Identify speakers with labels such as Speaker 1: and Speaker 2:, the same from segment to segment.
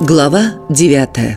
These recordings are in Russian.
Speaker 1: Глава 9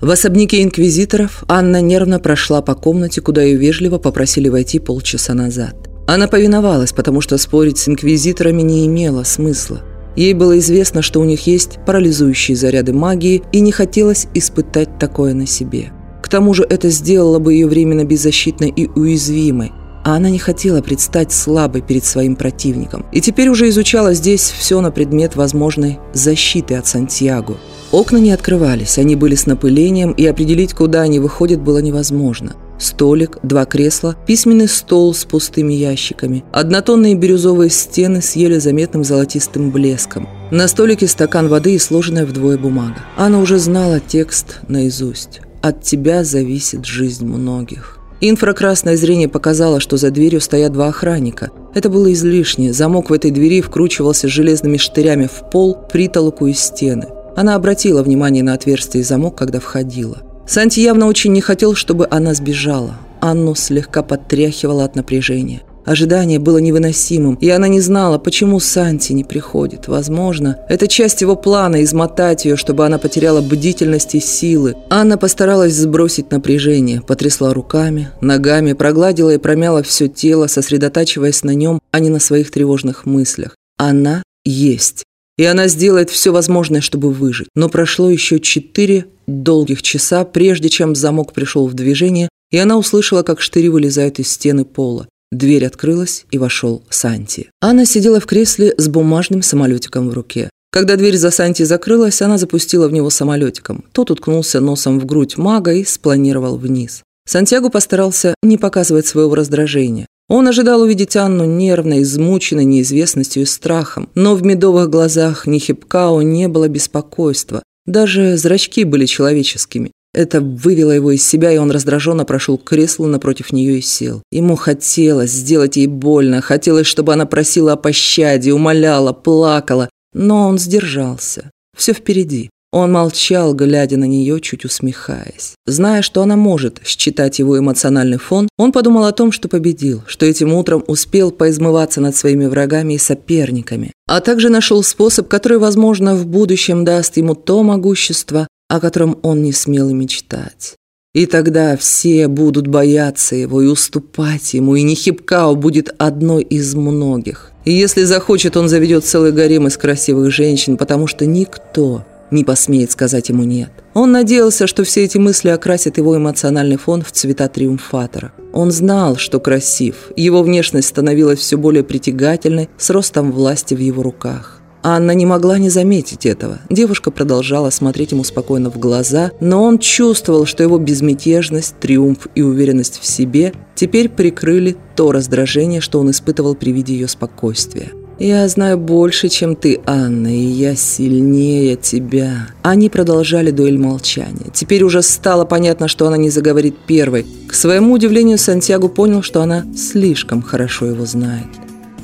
Speaker 1: В особняке инквизиторов Анна нервно прошла по комнате, куда ее вежливо попросили войти полчаса назад. Она повиновалась, потому что спорить с инквизиторами не имело смысла. Ей было известно, что у них есть парализующие заряды магии, и не хотелось испытать такое на себе. К тому же это сделало бы ее временно беззащитной и уязвимой, а она не хотела предстать слабой перед своим противником. И теперь уже изучала здесь все на предмет возможной защиты от Сантьяго. Окна не открывались, они были с напылением, и определить, куда они выходят, было невозможно. Столик, два кресла, письменный стол с пустыми ящиками, однотонные бирюзовые стены с еле заметным золотистым блеском. На столике стакан воды и сложенная вдвое бумага. Анна уже знала текст наизусть. «От тебя зависит жизнь многих». Инфракрасное зрение показало, что за дверью стоят два охранника. Это было излишне. Замок в этой двери вкручивался железными штырями в пол, притолоку и стены. Она обратила внимание на отверстие и замок, когда входила. Санти явно очень не хотел, чтобы она сбежала. Анну слегка подтряхивала от напряжения. Ожидание было невыносимым, и она не знала, почему Санти не приходит. Возможно, это часть его плана – измотать ее, чтобы она потеряла бдительность и силы. Анна постаралась сбросить напряжение, потрясла руками, ногами, прогладила и промяла все тело, сосредотачиваясь на нем, а не на своих тревожных мыслях. Она есть. И она сделает все возможное, чтобы выжить. Но прошло еще четыре долгих часа, прежде чем замок пришел в движение, и она услышала, как штыри вылезают из стены пола. Дверь открылась, и вошел Санти. Анна сидела в кресле с бумажным самолетиком в руке. Когда дверь за Санти закрылась, она запустила в него самолетиком. Тот уткнулся носом в грудь мага и спланировал вниз. Сантьяго постарался не показывать своего раздражения. Он ожидал увидеть Анну нервной, измученной неизвестностью и страхом, но в медовых глазах Нихипкао не было беспокойства. Даже зрачки были человеческими. Это вывело его из себя, и он раздраженно прошел к креслу напротив нее и сел. Ему хотелось сделать ей больно, хотелось, чтобы она просила о пощаде, умоляла, плакала, но он сдержался. Все впереди. Он молчал, глядя на нее, чуть усмехаясь. Зная, что она может считать его эмоциональный фон, он подумал о том, что победил, что этим утром успел поизмываться над своими врагами и соперниками, а также нашел способ, который, возможно, в будущем даст ему то могущество, о котором он не смел и мечтать. И тогда все будут бояться его и уступать ему, и Нехипкао будет одной из многих. И если захочет, он заведет целый гарем из красивых женщин, потому что никто не посмеет сказать ему «нет». Он надеялся, что все эти мысли окрасят его эмоциональный фон в цвета триумфатора. Он знал, что красив, его внешность становилась все более притягательной с ростом власти в его руках. Анна не могла не заметить этого. Девушка продолжала смотреть ему спокойно в глаза, но он чувствовал, что его безмятежность, триумф и уверенность в себе теперь прикрыли то раздражение, что он испытывал при виде ее спокойствия. «Я знаю больше, чем ты, Анна, и я сильнее тебя». Они продолжали дуэль молчания. Теперь уже стало понятно, что она не заговорит первой. К своему удивлению, Сантьяго понял, что она слишком хорошо его знает.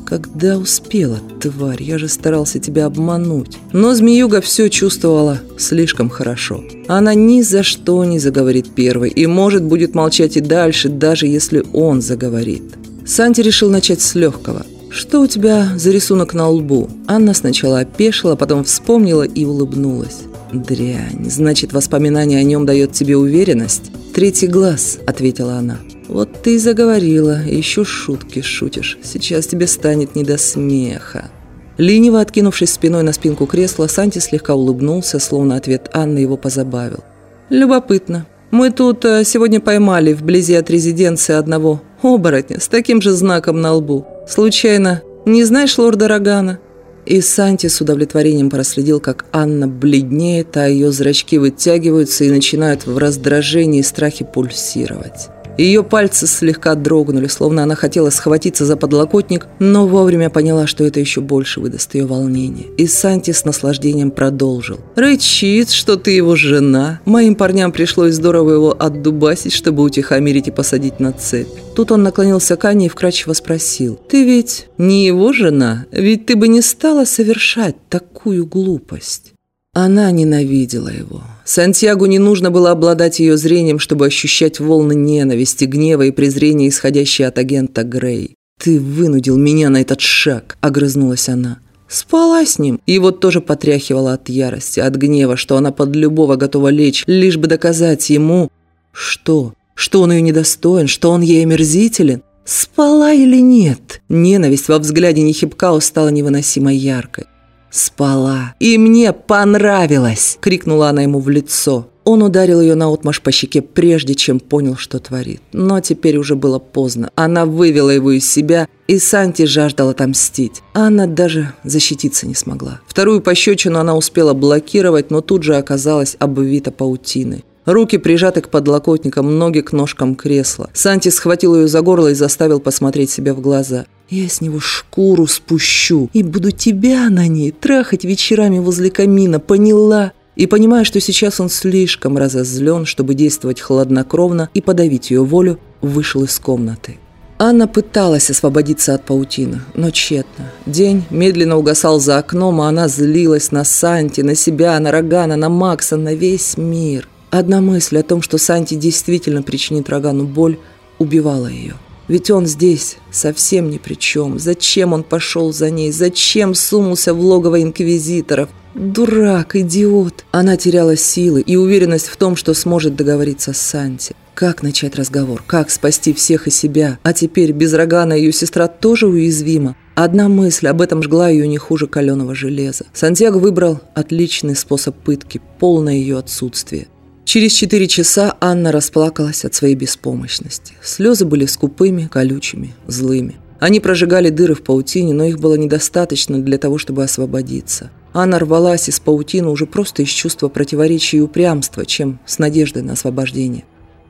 Speaker 1: Когда успела, тварь, я же старался тебя обмануть. Но змеюга все чувствовала слишком хорошо. Она ни за что не заговорит первой и, может, будет молчать и дальше, даже если он заговорит. Санти решил начать с легкого. «Что у тебя за рисунок на лбу?» Анна сначала опешила, потом вспомнила и улыбнулась. «Дрянь, значит, воспоминание о нем дает тебе уверенность?» «Третий глаз», — ответила она. «Вот ты и заговорила, еще шутки шутишь. Сейчас тебе станет не до смеха». Лениво откинувшись спиной на спинку кресла, Санти слегка улыбнулся, словно ответ Анны его позабавил. «Любопытно. Мы тут э, сегодня поймали вблизи от резиденции одного оборотня с таким же знаком на лбу. Случайно, не знаешь лорда Рогана?» И Санти с удовлетворением проследил, как Анна бледнеет, а ее зрачки вытягиваются и начинают в раздражении и страхе пульсировать. Ее пальцы слегка дрогнули, словно она хотела схватиться за подлокотник, но вовремя поняла, что это еще больше выдаст ее волнение. И Санти с наслаждением продолжил. «Рычит, что ты его жена. Моим парням пришлось здорово его отдубасить, чтобы утихомирить и посадить на цепь». Тут он наклонился к Ане и вкрадчиво спросил. «Ты ведь не его жена? Ведь ты бы не стала совершать такую глупость?» Она ненавидела его. Сантьягу не нужно было обладать ее зрением, чтобы ощущать волны ненависти, гнева и презрения, исходящие от агента Грей. «Ты вынудил меня на этот шаг», – огрызнулась она. Спала с ним. Вот тоже потряхивала от ярости, от гнева, что она под любого готова лечь, лишь бы доказать ему, что, что он ее недостоин, что он ей омерзителен. Спала или нет? Ненависть во взгляде Нехипкао стала невыносимо яркой. «Спала. И мне понравилось!» – крикнула она ему в лицо. Он ударил ее наотмашь по щеке, прежде чем понял, что творит. Но теперь уже было поздно. Она вывела его из себя, и Санти жаждала отомстить. Анна даже защититься не смогла. Вторую пощечину она успела блокировать, но тут же оказалась обвита паутиной. Руки прижаты к подлокотникам, ноги к ножкам кресла. Санти схватил ее за горло и заставил посмотреть себе в глаза. «Я с него шкуру спущу и буду тебя на ней трахать вечерами возле камина, поняла?» И понимая, что сейчас он слишком разозлен, чтобы действовать хладнокровно и подавить ее волю, вышел из комнаты. Анна пыталась освободиться от паутины, но тщетно. День медленно угасал за окном, а она злилась на Санти, на себя, на Рогана, на Макса, на весь мир. Одна мысль о том, что Санти действительно причинит Рогану боль, убивала ее. Ведь он здесь совсем ни при чем. Зачем он пошел за ней? Зачем сунулся в логово инквизиторов? Дурак, идиот. Она теряла силы и уверенность в том, что сможет договориться с Санти. Как начать разговор? Как спасти всех и себя? А теперь без Рогана ее сестра тоже уязвима. Одна мысль об этом жгла ее не хуже каленого железа. Сантьяго выбрал отличный способ пытки, полное ее отсутствие. Через четыре часа Анна расплакалась от своей беспомощности. Слезы были скупыми, колючими, злыми. Они прожигали дыры в паутине, но их было недостаточно для того, чтобы освободиться. Анна рвалась из паутины уже просто из чувства противоречия и упрямства, чем с надеждой на освобождение.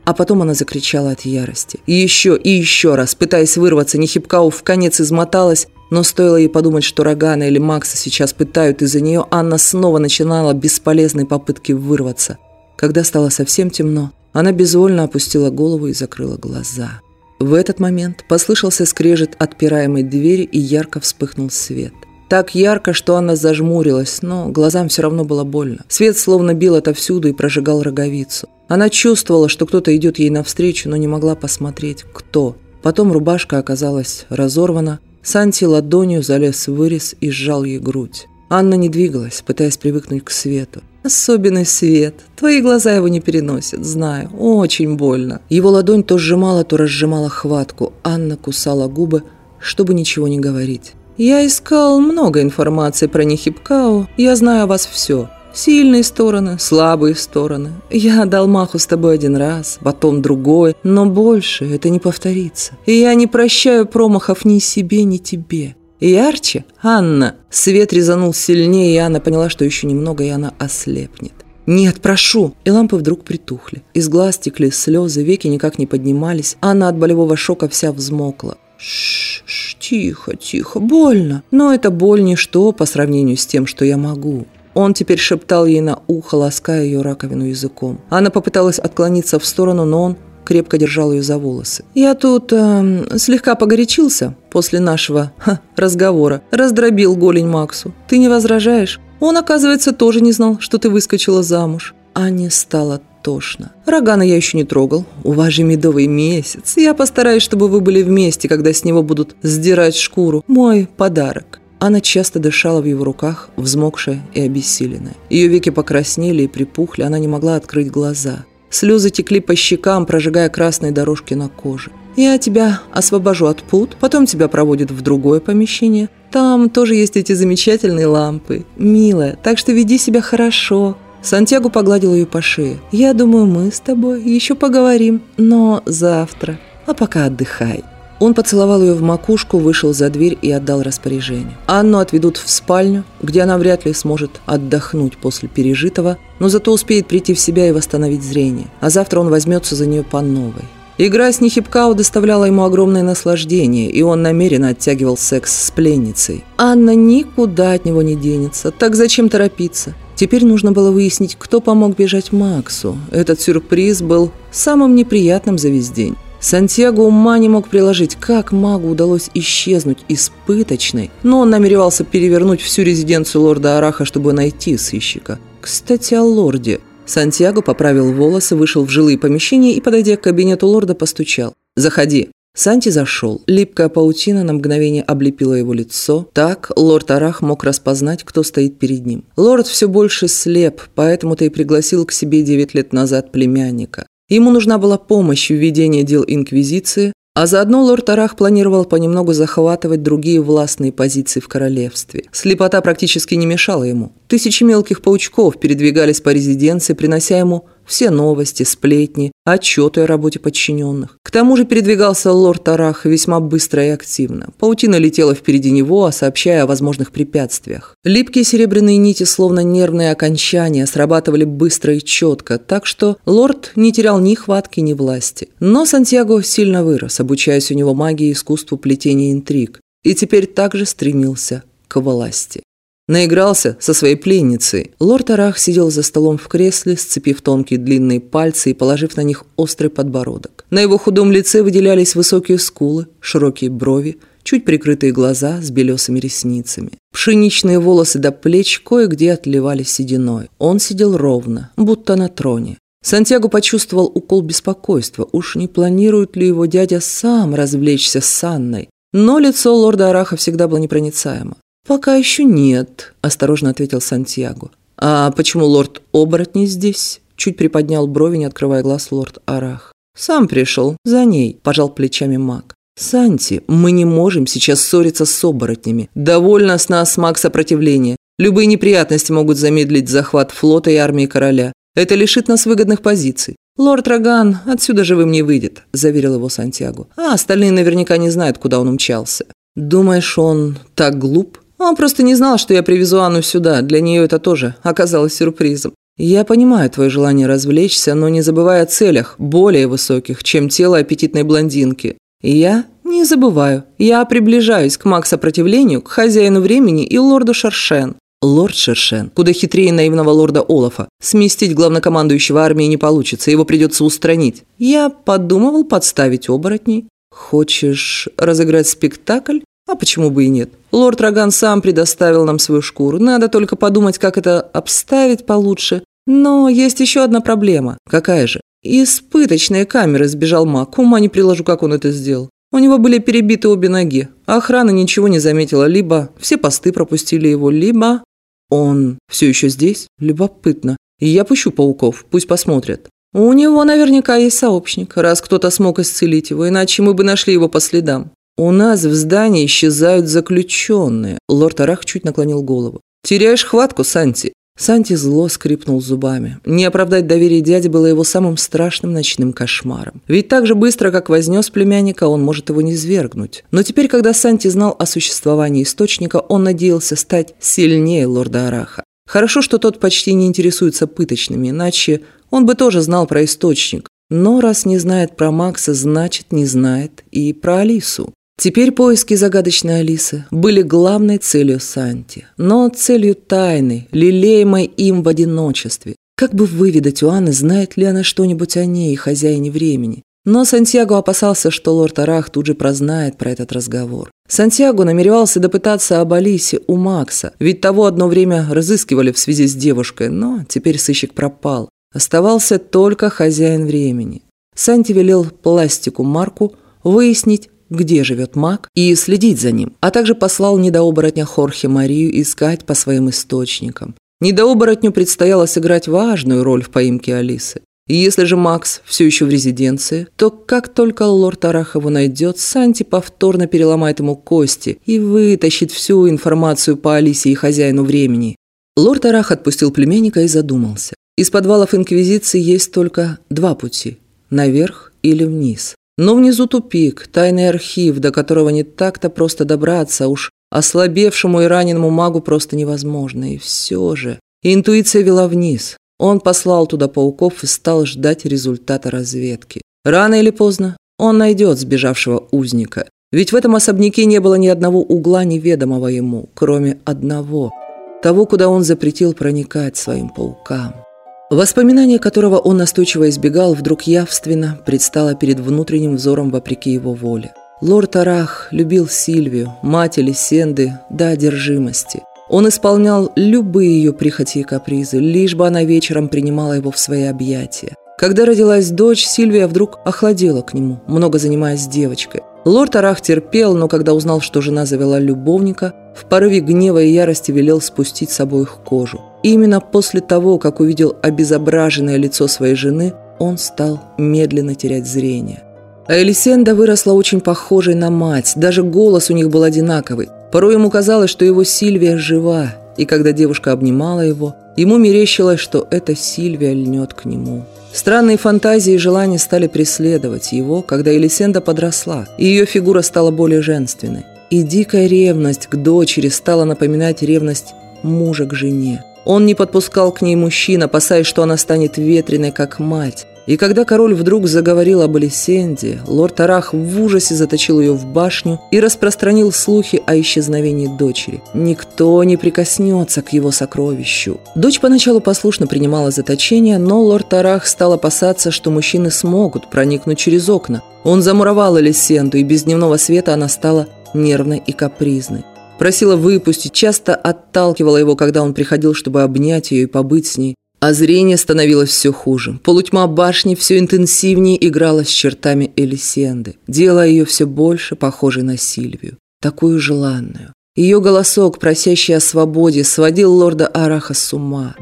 Speaker 1: А потом она закричала от ярости. И еще, и еще раз, пытаясь вырваться, Нехипкау в конец измоталась, но стоило ей подумать, что Рогана или Макса сейчас пытают из-за нее, Анна снова начинала бесполезные попытки вырваться. Когда стало совсем темно, она безвольно опустила голову и закрыла глаза. В этот момент послышался скрежет отпираемой двери и ярко вспыхнул свет. Так ярко, что она зажмурилась, но глазам все равно было больно. Свет словно бил отовсюду и прожигал роговицу. Она чувствовала, что кто-то идет ей навстречу, но не могла посмотреть, кто. Потом рубашка оказалась разорвана. Санти ладонью залез в вырез и сжал ей грудь. Анна не двигалась, пытаясь привыкнуть к свету. Особенный свет. Твои глаза его не переносят, знаю. Очень больно. Его ладонь то сжимала, то разжимала хватку. Анна кусала губы, чтобы ничего не говорить. Я искал много информации про Нехипкау. Я знаю о вас все. Сильные стороны, слабые стороны. Я дал маху с тобой один раз, потом другой, но больше это не повторится. И я не прощаю промахов ни себе, ни тебе. Ярче? Анна!» Свет резанул сильнее, и Анна поняла, что еще немного, и она ослепнет. «Нет, прошу!» И лампы вдруг притухли. Из глаз текли слезы, веки никак не поднимались. Анна от болевого шока вся взмокла. Шш, тихо, тихо, больно. Но это боль ничто по сравнению с тем, что я могу. Он теперь шептал ей на ухо, лаская ее раковину языком. Она попыталась отклониться в сторону, но он крепко держал ее за волосы. «Я тут э, слегка погорячился после нашего ха, разговора. Раздробил голень Максу. Ты не возражаешь? Он, оказывается, тоже не знал, что ты выскочила замуж». Ане стало тошно. Рогана я еще не трогал. У вас же медовый месяц. Я постараюсь, чтобы вы были вместе, когда с него будут сдирать шкуру. Мой подарок». Она часто дышала в его руках, взмокшая и обессиленная. Ее веки покраснели и припухли, она не могла открыть глаза. Слезы текли по щекам, прожигая красные дорожки на коже. «Я тебя освобожу от пут, потом тебя проводят в другое помещение. Там тоже есть эти замечательные лампы. Милая, так что веди себя хорошо». Сантьяго погладил ее по шее. «Я думаю, мы с тобой еще поговорим, но завтра. А пока отдыхай». Он поцеловал ее в макушку, вышел за дверь и отдал распоряжение. Анну отведут в спальню, где она вряд ли сможет отдохнуть после пережитого, но зато успеет прийти в себя и восстановить зрение. А завтра он возьмется за нее по новой. Игра с Нихипкау доставляла ему огромное наслаждение, и он намеренно оттягивал секс с пленницей. Анна никуда от него не денется, так зачем торопиться? Теперь нужно было выяснить, кто помог бежать Максу. Этот сюрприз был самым неприятным за весь день. Сантьяго ума не мог приложить, как магу удалось исчезнуть из пыточной, но он намеревался перевернуть всю резиденцию лорда Араха, чтобы найти сыщика. Кстати, о лорде. Сантьяго поправил волосы, вышел в жилые помещения и, подойдя к кабинету лорда, постучал. «Заходи». Санти зашел. Липкая паутина на мгновение облепила его лицо. Так лорд Арах мог распознать, кто стоит перед ним. Лорд все больше слеп, поэтому-то и пригласил к себе девять лет назад племянника. Ему нужна была помощь в ведении дел Инквизиции, а заодно лорд Арах планировал понемногу захватывать другие властные позиции в королевстве. Слепота практически не мешала ему. Тысячи мелких паучков передвигались по резиденции, принося ему все новости, сплетни, отчеты о работе подчиненных. К тому же передвигался лорд Арах весьма быстро и активно. Паутина летела впереди него, сообщая о возможных препятствиях. Липкие серебряные нити, словно нервные окончания, срабатывали быстро и четко, так что лорд не терял ни хватки, ни власти. Но Сантьяго сильно вырос, обучаясь у него магии и искусству плетения интриг, и теперь также стремился к власти. Наигрался со своей пленницей. Лорд Арах сидел за столом в кресле, сцепив тонкие длинные пальцы и положив на них острый подбородок. На его худом лице выделялись высокие скулы, широкие брови, чуть прикрытые глаза с белесыми ресницами. Пшеничные волосы до плеч кое-где отливали сединой. Он сидел ровно, будто на троне. Сантьяго почувствовал укол беспокойства. Уж не планирует ли его дядя сам развлечься с Анной? Но лицо лорда Араха всегда было непроницаемо. «Пока еще нет», – осторожно ответил Сантьяго. «А почему лорд оборотни здесь?» – чуть приподнял брови, не открывая глаз лорд Арах. «Сам пришел, за ней», – пожал плечами маг. «Санти, мы не можем сейчас ссориться с оборотнями. Довольно с нас маг сопротивления. Любые неприятности могут замедлить захват флота и армии короля. Это лишит нас выгодных позиций. «Лорд Роган отсюда живым не выйдет», – заверил его Сантьяго. «А остальные наверняка не знают, куда он умчался». «Думаешь, он так глуп?» Он просто не знал, что я привезу Анну сюда. Для нее это тоже оказалось сюрпризом. Я понимаю твое желание развлечься, но не забывай о целях, более высоких, чем тело аппетитной блондинки. И я не забываю. Я приближаюсь к маг-сопротивлению, к хозяину времени и лорду Шершен. Лорд Шершен, куда хитрее наивного лорда Олафа. Сместить главнокомандующего армии не получится, его придется устранить. Я подумывал подставить оборотней. Хочешь разыграть спектакль? А почему бы и нет? Лорд Роган сам предоставил нам свою шкуру. Надо только подумать, как это обставить получше. Но есть еще одна проблема. Какая же? Из пыточной камеры сбежал маг. Ума не приложу, как он это сделал. У него были перебиты обе ноги. Охрана ничего не заметила. Либо все посты пропустили его, либо... Он все еще здесь? Любопытно. Я пущу пауков, пусть посмотрят. У него наверняка есть сообщник, раз кто-то смог исцелить его, иначе мы бы нашли его по следам. «У нас в здании исчезают заключенные», – лорд Арах чуть наклонил голову. «Теряешь хватку, Санти?» Санти зло скрипнул зубами. Не оправдать доверие дяди было его самым страшным ночным кошмаром. Ведь так же быстро, как вознес племянника, он может его не свергнуть. Но теперь, когда Санти знал о существовании источника, он надеялся стать сильнее лорда Араха. Хорошо, что тот почти не интересуется пыточными, иначе он бы тоже знал про источник. Но раз не знает про Макса, значит не знает и про Алису. Теперь поиски загадочной Алисы были главной целью Санти, но целью тайны, лелеемой им в одиночестве. Как бы выведать у Анны, знает ли она что-нибудь о ней и хозяине времени. Но Сантьяго опасался, что лорд Арах тут же прознает про этот разговор. Сантьяго намеревался допытаться об Алисе у Макса, ведь того одно время разыскивали в связи с девушкой, но теперь сыщик пропал. Оставался только хозяин времени. Санти велел пластику Марку выяснить, где живет маг, и следить за ним, а также послал недооборотня Хорхе Марию искать по своим источникам. Недооборотню предстояло сыграть важную роль в поимке Алисы. И если же Макс все еще в резиденции, то как только лорд Арах его найдет, Санти повторно переломает ему кости и вытащит всю информацию по Алисе и хозяину времени. Лорд Арах отпустил племянника и задумался. Из подвалов Инквизиции есть только два пути – наверх или вниз. Но внизу тупик, тайный архив, до которого не так-то просто добраться, уж ослабевшему и раненому магу просто невозможно. И все же интуиция вела вниз. Он послал туда пауков и стал ждать результата разведки. Рано или поздно он найдет сбежавшего узника. Ведь в этом особняке не было ни одного угла неведомого ему, кроме одного – того, куда он запретил проникать своим паукам. Воспоминание которого он настойчиво избегал, вдруг явственно предстало перед внутренним взором вопреки его воле. Лорд Арах любил Сильвию, мать Элисенды, до одержимости. Он исполнял любые ее прихоти и капризы, лишь бы она вечером принимала его в свои объятия. Когда родилась дочь, Сильвия вдруг охладела к нему, много занимаясь девочкой. Лорд Арах терпел, но когда узнал, что жена завела любовника, в порыве гнева и ярости велел спустить с обоих кожу. Именно после того, как увидел обезображенное лицо своей жены, он стал медленно терять зрение. А Элисенда выросла очень похожей на мать, даже голос у них был одинаковый. Порой ему казалось, что его Сильвия жива, и когда девушка обнимала его, ему мерещилось, что эта Сильвия льнет к нему. Странные фантазии и желания стали преследовать его, когда Елисенда подросла, и ее фигура стала более женственной. И дикая ревность к дочери стала напоминать ревность мужа к жене. Он не подпускал к ней мужчин, опасаясь, что она станет ветреной, как мать. И когда король вдруг заговорил об Алисенде, лорд Арах в ужасе заточил ее в башню и распространил слухи о исчезновении дочери. Никто не прикоснется к его сокровищу. Дочь поначалу послушно принимала заточение, но лорд Арах стал опасаться, что мужчины смогут проникнуть через окна. Он замуровал Алисенду, и без дневного света она стала нервной и капризной. Просила выпустить, часто отталкивала его, когда он приходил, чтобы обнять ее и побыть с ней. А зрение становилось все хуже. Полутьма башни все интенсивнее играла с чертами Элисенды, делая ее все больше похожей на Сильвию, такую желанную. Ее голосок, просящий о свободе, сводил лорда Араха с ума.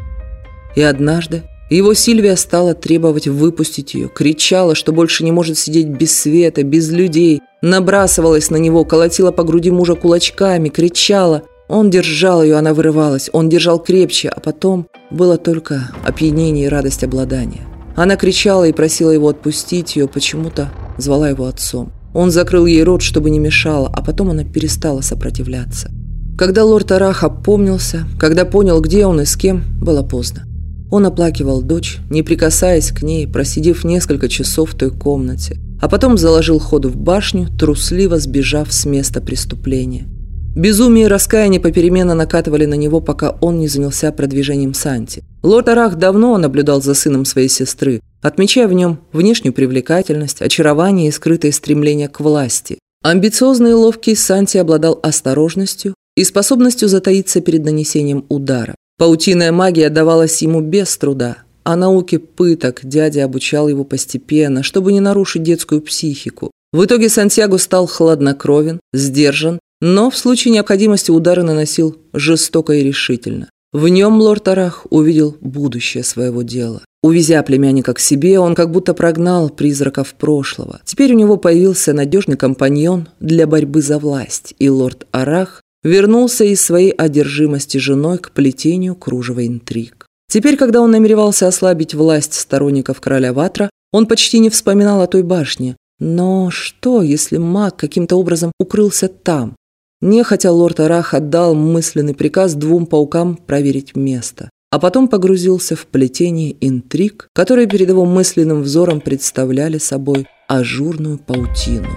Speaker 1: И однажды его Сильвия стала требовать выпустить ее, кричала, что больше не может сидеть без света, без людей, набрасывалась на него, колотила по груди мужа кулачками, кричала – он держал ее, она вырывалась, он держал крепче, а потом было только опьянение и радость обладания. Она кричала и просила его отпустить ее, почему-то звала его отцом. Он закрыл ей рот, чтобы не мешало, а потом она перестала сопротивляться. Когда лорд Арах опомнился, когда понял, где он и с кем, было поздно. Он оплакивал дочь, не прикасаясь к ней, просидев несколько часов в той комнате, а потом заложил ход в башню, трусливо сбежав с места преступления. Безумие и раскаяние попеременно накатывали на него, пока он не занялся продвижением Санти. Лорд Арах давно наблюдал за сыном своей сестры, отмечая в нем внешнюю привлекательность, очарование и скрытое стремление к власти. Амбициозный и ловкий Санти обладал осторожностью и способностью затаиться перед нанесением удара. Паутиная магия давалась ему без труда, а науке пыток дядя обучал его постепенно, чтобы не нарушить детскую психику. В итоге Сантьяго стал хладнокровен, сдержан но в случае необходимости удары наносил жестоко и решительно. В нем лорд Арах увидел будущее своего дела. Увезя племянника к себе, он как будто прогнал призраков прошлого. Теперь у него появился надежный компаньон для борьбы за власть, и лорд Арах вернулся из своей одержимости женой к плетению кружева интриг. Теперь, когда он намеревался ослабить власть сторонников короля Ватра, он почти не вспоминал о той башне. Но что, если маг каким-то образом укрылся там? Нехотя лорд Арах отдал мысленный приказ двум паукам проверить место, а потом погрузился в плетение интриг, которые перед его мысленным взором представляли собой ажурную паутину.